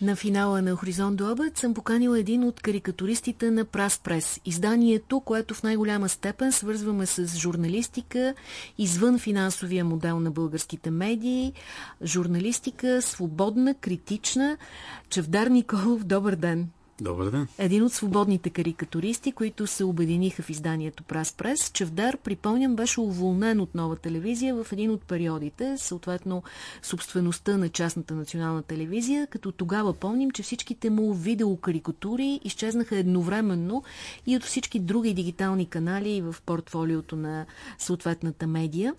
На финала на Хоризонт до обед съм поканила един от карикатуристите на Прас Прес. Изданието, което в най-голяма степен свързваме с журналистика извън финансовия модел на българските медии. Журналистика свободна, критична. Чевдар Николов, добър ден! Добър ден. Един от свободните карикатуристи, които се обединиха в изданието Прас Прес. Чевдар, припомням, беше уволнен от нова телевизия в един от периодите, съответно собствеността на частната национална телевизия, като тогава помним, че всичките му видеокарикатури изчезнаха едновременно и от всички други дигитални канали в портфолиото на съответната медия.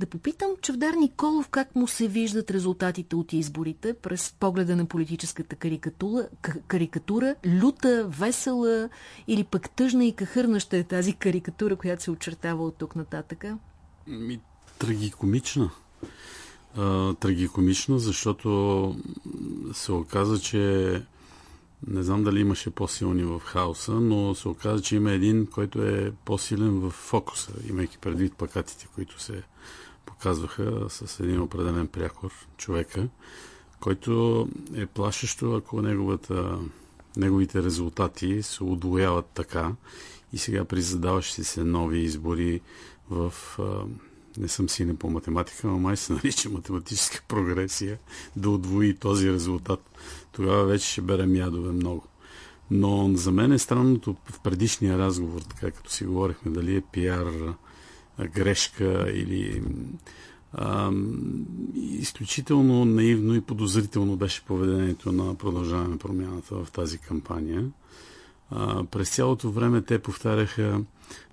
Да попитам Чевдар Николов как му се виждат резултатите от изборите през погледа на политическата карикатура, карикатура люта, весела или пък тъжна и кахърна ще е тази карикатура, която се очертава от тук нататъка? Ми, трагикомична. А, трагикомична, защото се оказа, че не знам дали имаше по-силни в хаоса, но се оказа, че има един, който е по-силен в фокуса, имайки предвид пакатите, които се показваха с един определен прякор човека, който е плашещо, ако неговата неговите резултати се удвояват така и сега при задаващи се нови избори в... Не съм силен по математика, но май се нарича математическа прогресия да удвои този резултат. Тогава вече ще берем ядове много. Но за мен е странното в предишния разговор, така като си говорихме, дали е пиар грешка или изключително наивно и подозрително беше поведението на продължаване на промяната в тази кампания. През цялото време те повтаряха,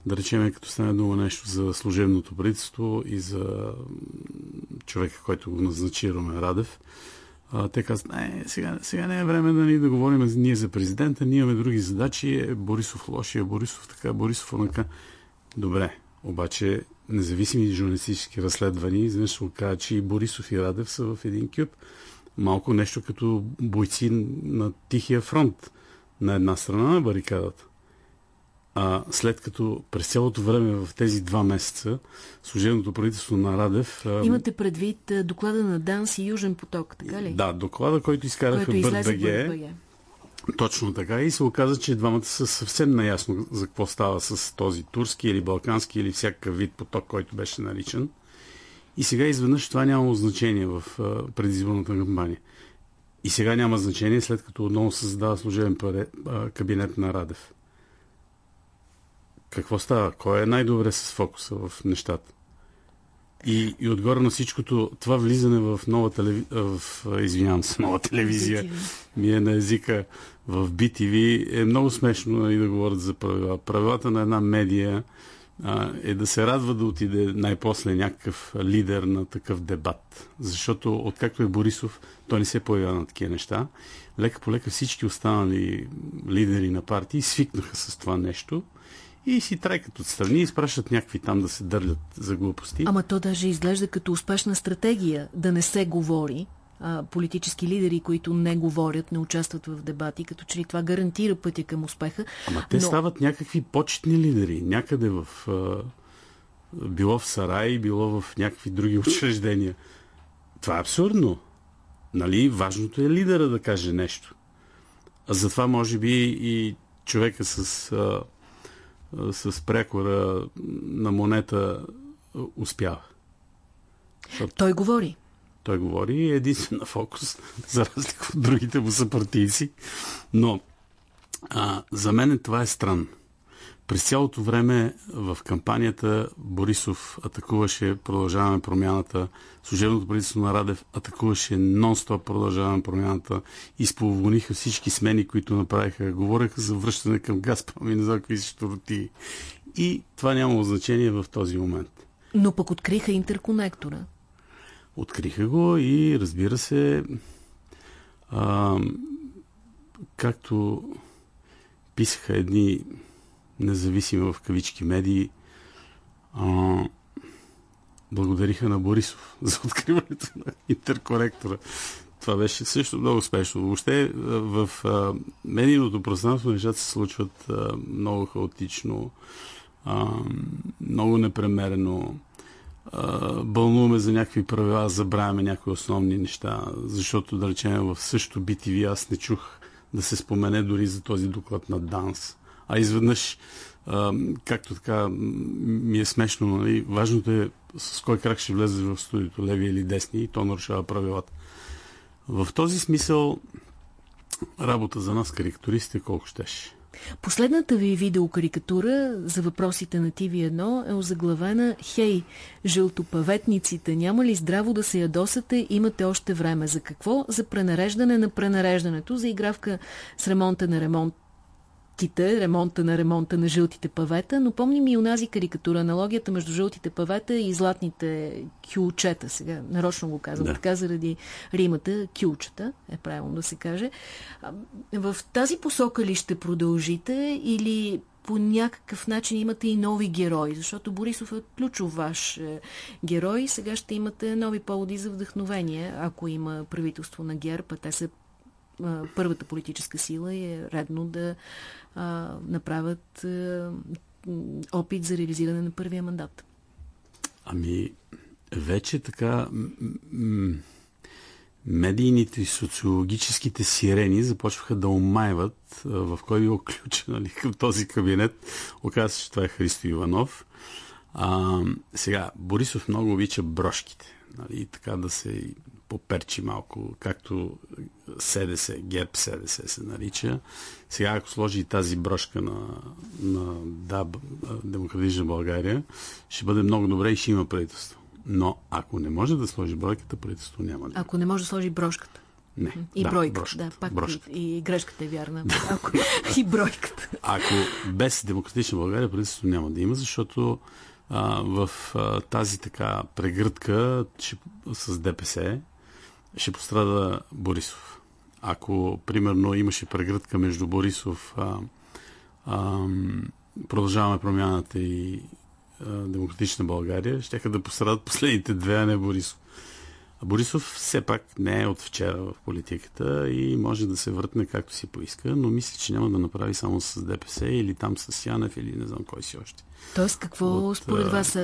да речем, като стане дума нещо за служебното правителство и за човека, който го назначи Румен Радев, те казват, не, сега, сега не е време да ни да говорим ние за президента, ние имаме други задачи, е Борисов лошия, Борисов така, Борисов онака. Добре, обаче независими журналистически разследвания, изведнъж се оказа, че и Борисов и Радев са в един кюб. Малко нещо като бойци на Тихия фронт на една страна на барикадата. А след като през цялото време в тези два месеца служебното правителство на Радев... Имате предвид доклада на ДАНС и Южен поток, така ли? Да, доклада, който изкараха БРДГ. Точно така и се оказа, че двамата са съвсем наясно за какво става с този турски или балкански или всякакъв вид поток, който беше наричан. И сега изведнъж това няма значение в предизборната кампания. И сега няма значение, след като отново се задава служебен кабинет на Радев. Какво става? Кой е най-добре с фокуса в нещата? И, и отгоре на всичкото, това влизане в нова телевизия, в, извинявам се, нова телевизия, ми е на езика в BTV, е много смешно и да говорят за правила. Правилата на една медия а, е да се радва да отиде най-после някакъв лидер на такъв дебат. Защото откакто е Борисов, той не се появява на такива неща. Лека по лека всички останали лидери на партии свикнаха с това нещо и си трайкат отстрани и изпращат някакви там да се дърлят за глупости. Ама то даже изглежда като успешна стратегия да не се говори. А, политически лидери, които не говорят, не участват в дебати, като че ли това гарантира пътя към успеха. Ама те Но... стават някакви почетни лидери. Някъде в... А, било в Сарай, било в някакви други учреждения. Това е абсурдно. Нали? Важното е лидера да каже нещо. А затова може би и човека с а, с прекора на монета успява. Защото той говори. Той говори и е единствен на фокус, за разлика от другите му съпартийци. Но а, за мен това е странно. През цялото време в кампанията Борисов атакуваше продължаваме промяната, служебното правителство на Радев атакуваше нон-стоп продължаваме промяната, изполовониха всички смени, които направиха, говореха за връщане към Газпром и не знам какви щуроти. И това няма значение в този момент. Но пък откриха интерконектора. Откриха го и разбира се, а, както писаха едни независими в кавички медии а, благодариха на Борисов за откриването на интеркоректора. Това беше също много спешно. Въобще в а, медийното пространство нещата се случват а, много хаотично, а, много непремерено. бълнуваме за някакви правила, забравяме някои основни неща, защото, да речем, в същото BTV аз не чух да се спомене дори за този доклад на ДАНС. А изведнъж, а, както така, ми е смешно, нали? важното е с кой крак ще влезе в студиото, леви или десни, и то нарушава правилата. В този смисъл, работа за нас, карикатуристите, колко щеше. Последната ви видеокарикатура за въпросите на TV1 е озаглавена «Хей, жълтопаветниците, няма ли здраво да се ядосате, имате още време. За какво? За пренареждане на пренареждането, за игравка с ремонта на ремонт жълтите, ремонта на ремонта на жълтите павета, но помним и онази карикатура, аналогията между жълтите павета и златните кюлчета. Сега нарочно го казвам, да. така заради римата кюлчета, е правилно да се каже. В тази посока ли ще продължите или по някакъв начин имате и нови герои, защото Борисов е ключов ваш е, герой. Сега ще имате нови поводи за вдъхновение, ако има правителство на ГЕРБ, а те са първата политическа сила е редно да а, направят а, опит за реализиране на първия мандат. Ами, вече така медийните и социологическите сирени започваха да омайват в кой било ключ нали, към този кабинет. Оказва се, че това е Христо Иванов. А, сега, Борисов много обича брошките. Нали, така да се поперчи малко, както СДС, ГЕП СДС се нарича. Сега, ако сложи тази брошка на, на да, Демократична България, ще бъде много добре и ще има правителство. Но ако не може да сложи бройката, правителство няма да Ако не може да сложи брошката. Не. И да, бройката. Брошката, да, пак брошката. И, и грешката е вярна. Ако, и бройката. Ако без Демократична България правителство няма да има, защото в тази така прегръдка с ДПС ще пострада Борисов. Ако, примерно, имаше прегръдка между Борисов, продължаваме промяната и Демократична България, ще да пострадат последните две, а не Борисов. Борисов все пак не е от вчера в политиката и може да се въртне както си поиска, но мисля, че няма да направи само с ДПС или там с Янев или не знам кой си още. Тоест, какво от, според вас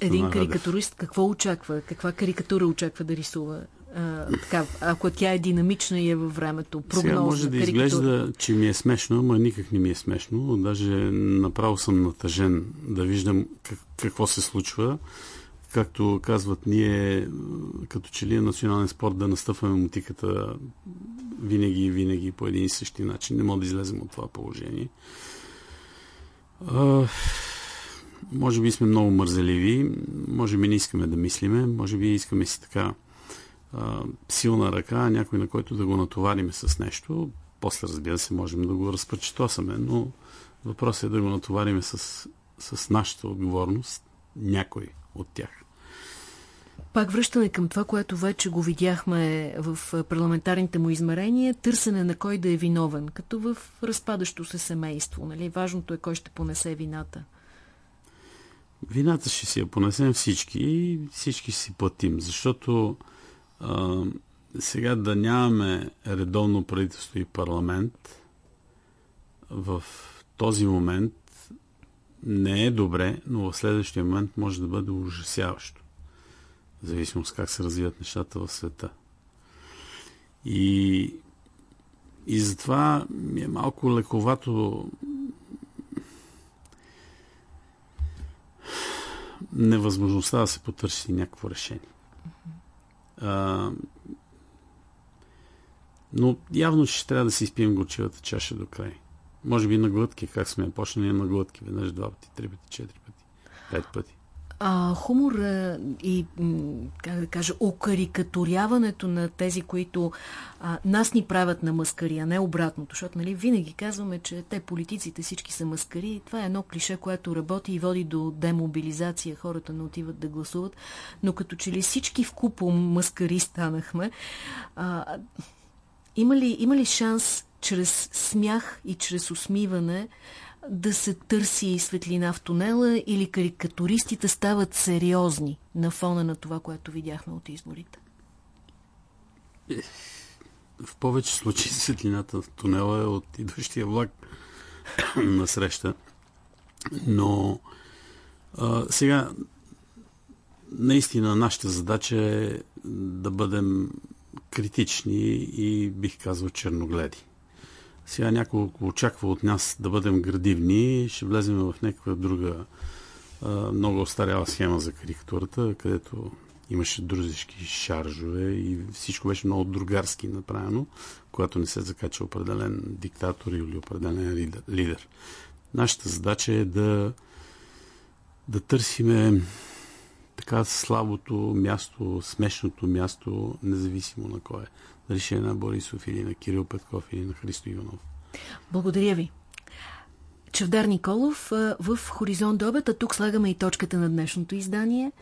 един карикатурист, какво очаква? Каква карикатура очаква да рисува? А, така, ако тя е динамична и е във времето, прогнозна, Сега може да карикатура. изглежда, че ми е смешно, ама никак не ми е смешно. Даже направо съм натъжен да виждам как, какво се случва както казват ние, като че ли е национален спорт да настъпваме мутиката винаги и винаги по един и същи начин. Не мога да излезем от това положение. А, може би сме много мързеливи, може би не искаме да мислиме, може би искаме си така а, силна ръка, някой на който да го натовариме с нещо. После, разбира се, можем да го разпречетосаме, но въпросът е да го натовариме с, с нашата отговорност, някой от тях. Пак връщане към това, което вече го видяхме в парламентарните му измерения, търсене на кой да е виновен, като в разпадащо се семейство. Нали? Важното е кой ще понесе вината. Вината ще си я понесем всички и всички си платим, защото а, сега да нямаме редовно правителство и парламент в този момент не е добре, но в следващия момент може да бъде ужасяващо. Зависимост как се развиват нещата в света. И, и затова ми е малко лековато невъзможността да се потърси някакво решение. А, но явно ще трябва да си изпием горчивата чаша до край. Може би на глътки, как сме почнали на глътки, веднъж, два пъти, три пъти, четири пъти, пет пъти. А, хумор и, как да кажа, окарикатуряването на тези, които а, нас ни правят на маскари, а не обратното, защото нали, винаги казваме, че те политиците всички са маскари. Това е едно клише, което работи и води до демобилизация. Хората не отиват да гласуват, но като че ли всички в купо маскари станахме, а, има, ли, има ли шанс чрез смях и чрез усмиване да се търси светлина в тунела или карикатуристите стават сериозни на фона на това, което видяхме от изборите? В повече случаи светлината в тунела е от идващия влак на среща. Но а, сега наистина нашата задача е да бъдем критични и бих казал черногледи. Сега няколко очаква от нас да бъдем градивни, ще влезем в някаква друга много остаряла схема за карикатурата, където имаше друзишки шаржове и всичко беше много другарски направено, когато не се закача определен диктатор или определен лидер. Нашата задача е да, да търсиме така слабото място, смешното място, независимо на кое. Дали ще на Борисов или на Кирил Петков или на Христо Иванов. Благодаря ви. Чавдар Николов в Хоризонт а тук слагаме и точката на днешното издание.